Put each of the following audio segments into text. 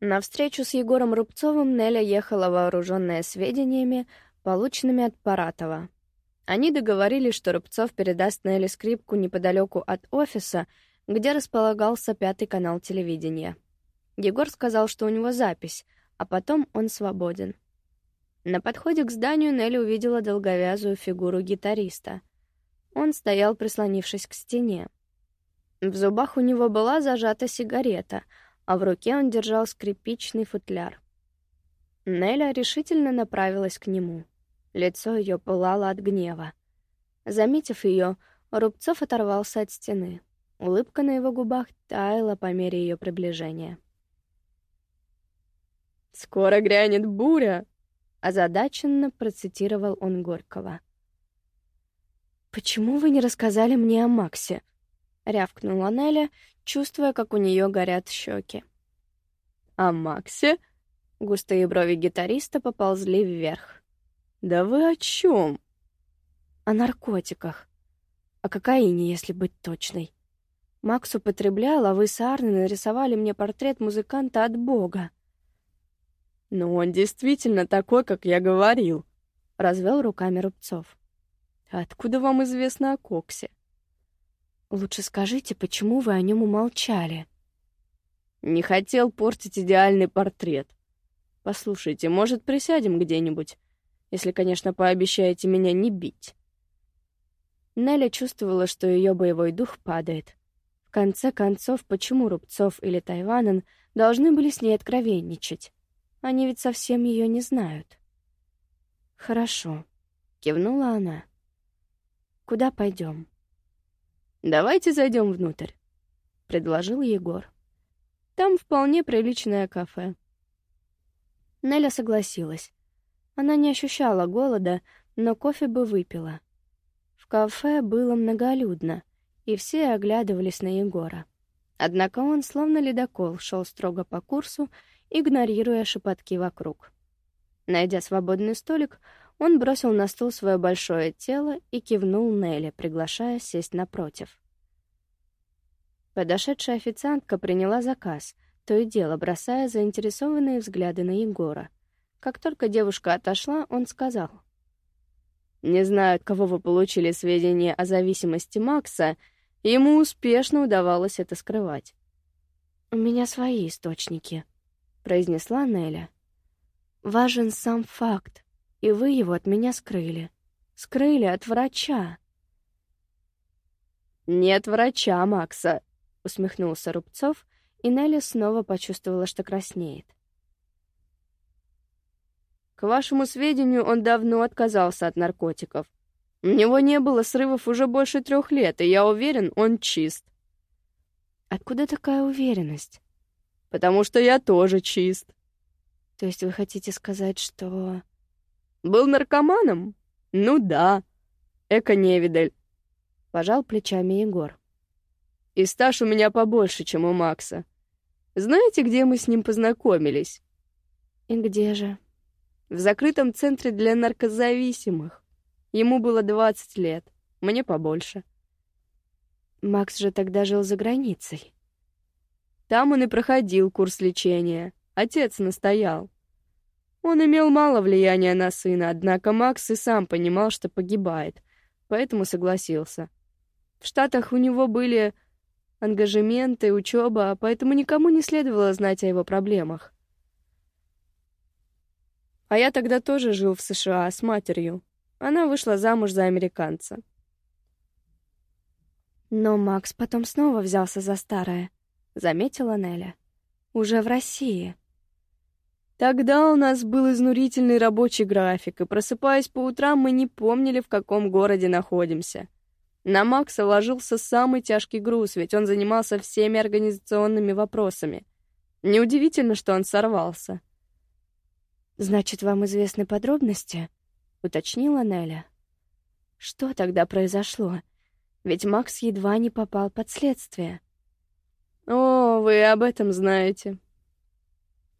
На встречу с Егором Рубцовым Неля ехала вооруженная сведениями, полученными от Паратова. Они договорились, что Рубцов передаст Неле скрипку неподалеку от офиса, где располагался пятый канал телевидения. Егор сказал, что у него запись, а потом он свободен. На подходе к зданию Нелли увидела долговязую фигуру гитариста. Он стоял, прислонившись к стене. В зубах у него была зажата сигарета, а в руке он держал скрипичный футляр. Неля решительно направилась к нему. Лицо ее пылало от гнева. Заметив ее, Рубцов оторвался от стены. Улыбка на его губах таяла по мере ее приближения. «Скоро грянет буря!» Озадаченно процитировал он Горького. «Почему вы не рассказали мне о Максе?» — рявкнула Неля, чувствуя, как у нее горят щеки. «О Максе?» — густые брови гитариста поползли вверх. «Да вы о чем?» «О наркотиках. О кокаине, если быть точной. Макс употреблял, а вы с Арной нарисовали мне портрет музыканта от Бога. «Ну, он действительно такой, как я говорил», — развел руками Рубцов. «Откуда вам известно о Коксе?» «Лучше скажите, почему вы о нем умолчали?» «Не хотел портить идеальный портрет. Послушайте, может, присядем где-нибудь, если, конечно, пообещаете меня не бить?» Неля чувствовала, что ее боевой дух падает. В конце концов, почему Рубцов или Тайванен должны были с ней откровенничать? Они ведь совсем ее не знают. Хорошо, кивнула она. Куда пойдем? Давайте зайдем внутрь, предложил Егор. Там вполне приличное кафе. Неля согласилась. Она не ощущала голода, но кофе бы выпила. В кафе было многолюдно, и все оглядывались на Егора. Однако он, словно ледокол, шел строго по курсу игнорируя шепотки вокруг. Найдя свободный столик, он бросил на стол свое большое тело и кивнул Нелли, приглашая сесть напротив. Подошедшая официантка приняла заказ, то и дело бросая заинтересованные взгляды на Егора. Как только девушка отошла, он сказал: "Не знаю, от кого вы получили сведения о зависимости Макса, ему успешно удавалось это скрывать. У меня свои источники", произнесла Неля. Важен сам факт, и вы его от меня скрыли. Скрыли от врача. Нет врача, Макса, усмехнулся Рубцов, и Неля снова почувствовала, что краснеет. К вашему сведению, он давно отказался от наркотиков. У него не было срывов уже больше трех лет, и я уверен, он чист. Откуда такая уверенность? потому что я тоже чист. То есть вы хотите сказать, что... Был наркоманом? Ну да. Эко-невидаль. Пожал плечами Егор. И стаж у меня побольше, чем у Макса. Знаете, где мы с ним познакомились? И где же? В закрытом центре для наркозависимых. Ему было 20 лет, мне побольше. Макс же тогда жил за границей. Там он и проходил курс лечения. Отец настоял. Он имел мало влияния на сына, однако Макс и сам понимал, что погибает, поэтому согласился. В Штатах у него были ангажементы, учеба, поэтому никому не следовало знать о его проблемах. А я тогда тоже жил в США с матерью. Она вышла замуж за американца. Но Макс потом снова взялся за старое заметила Неля. Уже в России. Тогда у нас был изнурительный рабочий график, и просыпаясь по утрам, мы не помнили, в каком городе находимся. На Макса ложился самый тяжкий груз, ведь он занимался всеми организационными вопросами. Неудивительно, что он сорвался. Значит, вам известны подробности? уточнила Неля. Что тогда произошло? Ведь Макс едва не попал под следствие. О, вы об этом знаете.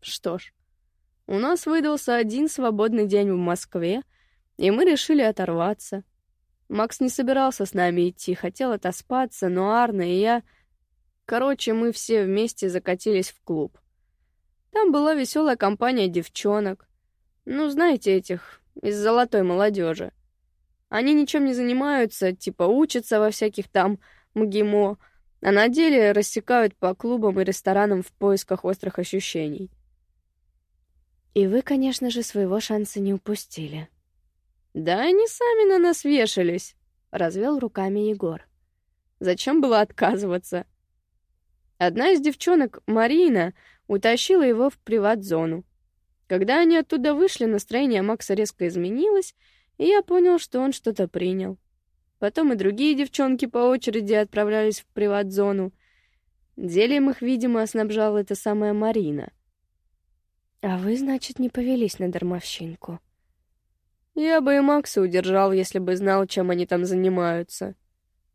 Что ж, у нас выдался один свободный день в Москве, и мы решили оторваться. Макс не собирался с нами идти, хотел отоспаться, но Арна и я... Короче, мы все вместе закатились в клуб. Там была веселая компания девчонок. Ну, знаете этих, из золотой молодежи. Они ничем не занимаются, типа учатся во всяких там МГИМО, а на деле рассекают по клубам и ресторанам в поисках острых ощущений. И вы, конечно же, своего шанса не упустили. Да они сами на нас вешались, развел руками Егор. Зачем было отказываться? Одна из девчонок, Марина, утащила его в приват-зону. Когда они оттуда вышли, настроение Макса резко изменилось, и я понял, что он что-то принял. Потом и другие девчонки по очереди отправлялись в приват-зону. Зельем их, видимо, снабжала эта самая Марина. А вы, значит, не повелись на дармовщинку? Я бы и Макса удержал, если бы знал, чем они там занимаются.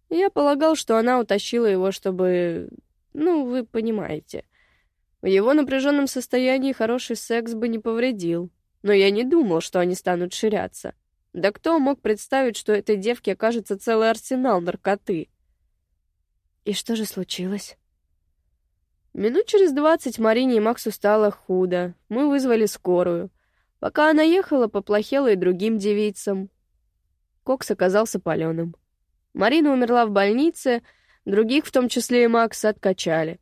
Я полагал, что она утащила его, чтобы... Ну, вы понимаете. В его напряженном состоянии хороший секс бы не повредил. Но я не думал, что они станут ширяться. Да кто мог представить, что этой девке окажется целый арсенал наркоты? И что же случилось? Минут через двадцать Марине и Максу стало худо. Мы вызвали скорую. Пока она ехала, поплохело и другим девицам. Кокс оказался паленым. Марина умерла в больнице, других, в том числе и Макса, откачали.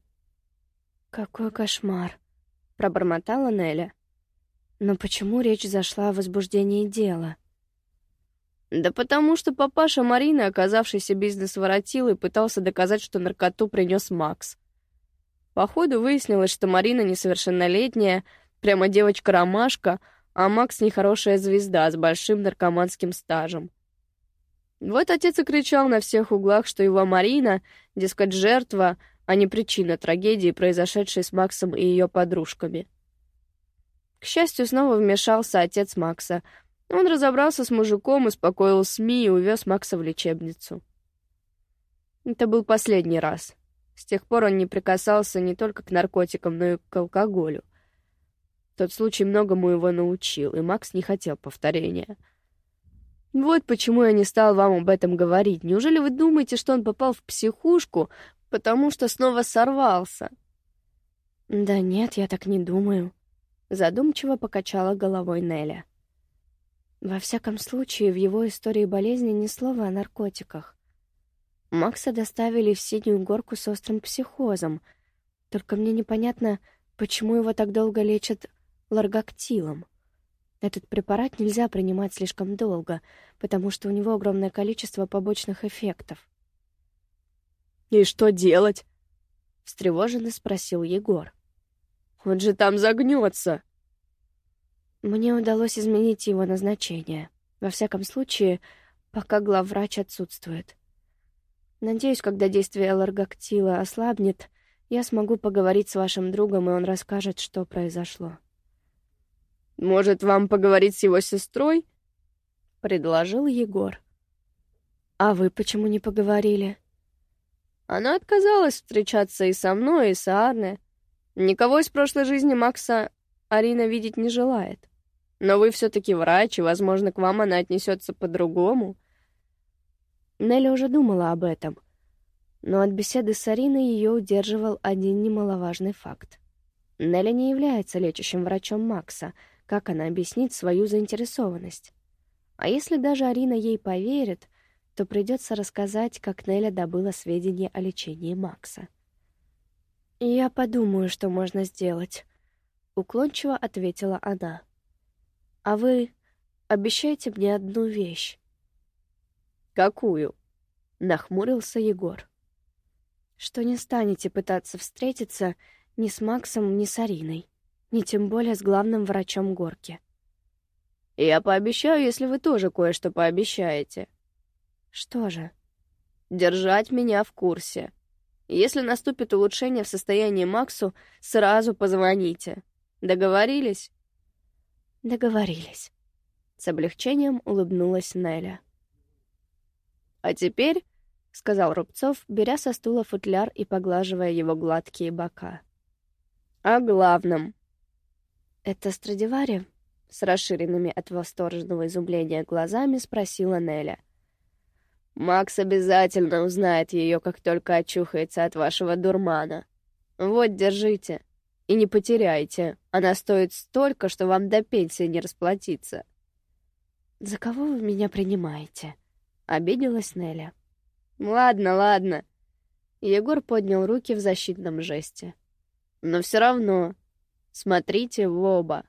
«Какой кошмар!» — пробормотала Неля. «Но почему речь зашла о возбуждении дела?» Да потому что папаша Марины, оказавшийся бизнес-воротилой, пытался доказать, что наркоту принес Макс. Походу выяснилось, что Марина несовершеннолетняя, прямо девочка-ромашка, а Макс нехорошая звезда с большим наркоманским стажем. Вот отец и кричал на всех углах, что его Марина, дескать, жертва, а не причина трагедии, произошедшей с Максом и ее подружками. К счастью, снова вмешался отец Макса — он разобрался с мужиком, успокоил СМИ и увез Макса в лечебницу. Это был последний раз. С тех пор он не прикасался не только к наркотикам, но и к алкоголю. Тот случай многому его научил, и Макс не хотел повторения. Вот почему я не стал вам об этом говорить. Неужели вы думаете, что он попал в психушку, потому что снова сорвался? Да нет, я так не думаю. Задумчиво покачала головой Неля. Во всяком случае, в его истории болезни ни слова о наркотиках. Макса доставили в синюю горку с острым психозом. Только мне непонятно, почему его так долго лечат ларгактилом. Этот препарат нельзя принимать слишком долго, потому что у него огромное количество побочных эффектов. «И что делать?» — встревоженно спросил Егор. «Он же там загнется!» Мне удалось изменить его назначение. Во всяком случае, пока главврач отсутствует. Надеюсь, когда действие ларгактила ослабнет, я смогу поговорить с вашим другом, и он расскажет, что произошло. Может, вам поговорить с его сестрой? предложил Егор. А вы почему не поговорили? Она отказалась встречаться и со мной, и с Арне. Никого из прошлой жизни Макса Арина видеть не желает. Но вы все-таки врач, и, возможно, к вам она отнесется по-другому. Нелли уже думала об этом. Но от беседы с Ариной ее удерживал один немаловажный факт. Нелли не является лечащим врачом Макса. Как она объяснит свою заинтересованность? А если даже Арина ей поверит, то придется рассказать, как Неля добыла сведения о лечении Макса. «Я подумаю, что можно сделать», — уклончиво ответила она. А вы обещайте мне одну вещь. Какую? Нахмурился Егор. Что не станете пытаться встретиться ни с Максом, ни с Ариной, ни тем более с главным врачом горки. Я пообещаю, если вы тоже кое-что пообещаете. Что же? Держать меня в курсе. Если наступит улучшение в состоянии Максу, сразу позвоните. Договорились? Договорились. С облегчением улыбнулась Неля. А теперь, сказал Рубцов, беря со стула футляр и поглаживая его гладкие бока. О главном. Это Страдивари? С расширенными от восторженного изумления глазами спросила Неля. Макс обязательно узнает ее, как только очухается от вашего дурмана. Вот, держите. И не потеряйте. Она стоит столько, что вам до пенсии не расплатиться. «За кого вы меня принимаете?» — обиделась Неля. «Ладно, ладно». Егор поднял руки в защитном жесте. «Но все равно, смотрите в оба».